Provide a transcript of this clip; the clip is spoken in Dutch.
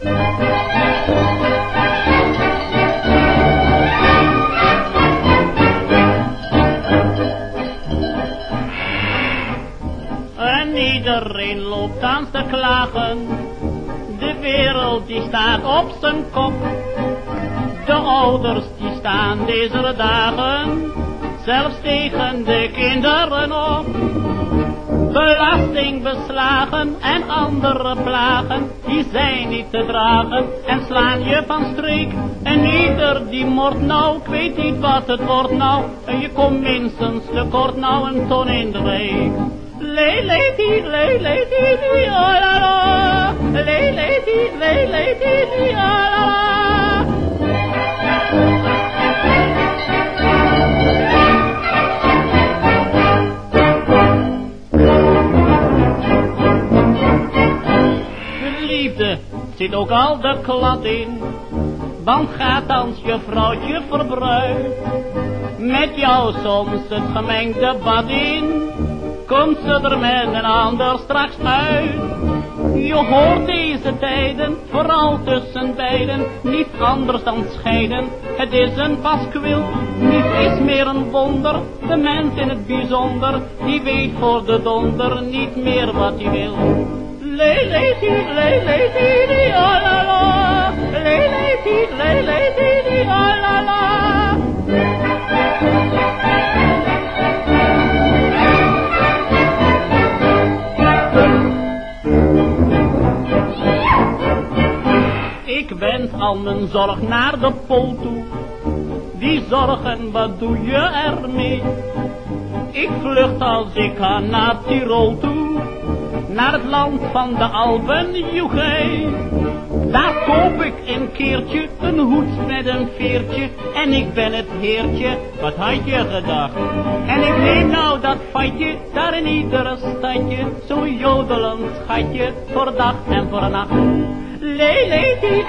En iedereen loopt aan te klagen. De wereld die staat op zijn kop. De ouders die staan deze dagen zelfs tegen de kinderen Belastingbeslagen en andere plagen, die zijn niet te dragen en slaan je van streek. En ieder die moord nou, ik weet niet wat het wordt nou, en je komt minstens te kort nou een ton in de week. Le, le, die, le, le, die, die, oh la la. Le, le, die, le, le, die, die, la la. Zit ook al de klad in, want gaat als je vrouwtje verbruikt. Met jou soms het gemengde bad in, komt ze er met een ander straks uit. Je hoort deze tijden, vooral tussen beiden, niet anders dan scheiden. Het is een paskwil, niet is meer een wonder. De mens in het bijzonder, die weet voor de donder niet meer wat hij wil. Ik wens al mijn zorg naar de pool toe. Die zorgen, wat doe je ermee? Ik vlucht als ik ga naar Tirol toe. Naar het land van de Alpen, joegij. Daar koop ik een keertje een hoed met een veertje. En ik ben het heertje, wat had je gedacht? En ik neem nou dat vatje, daar in iedere stadje. Zo'n jodelend schatje, voor dag en voor nacht. Le, le, die,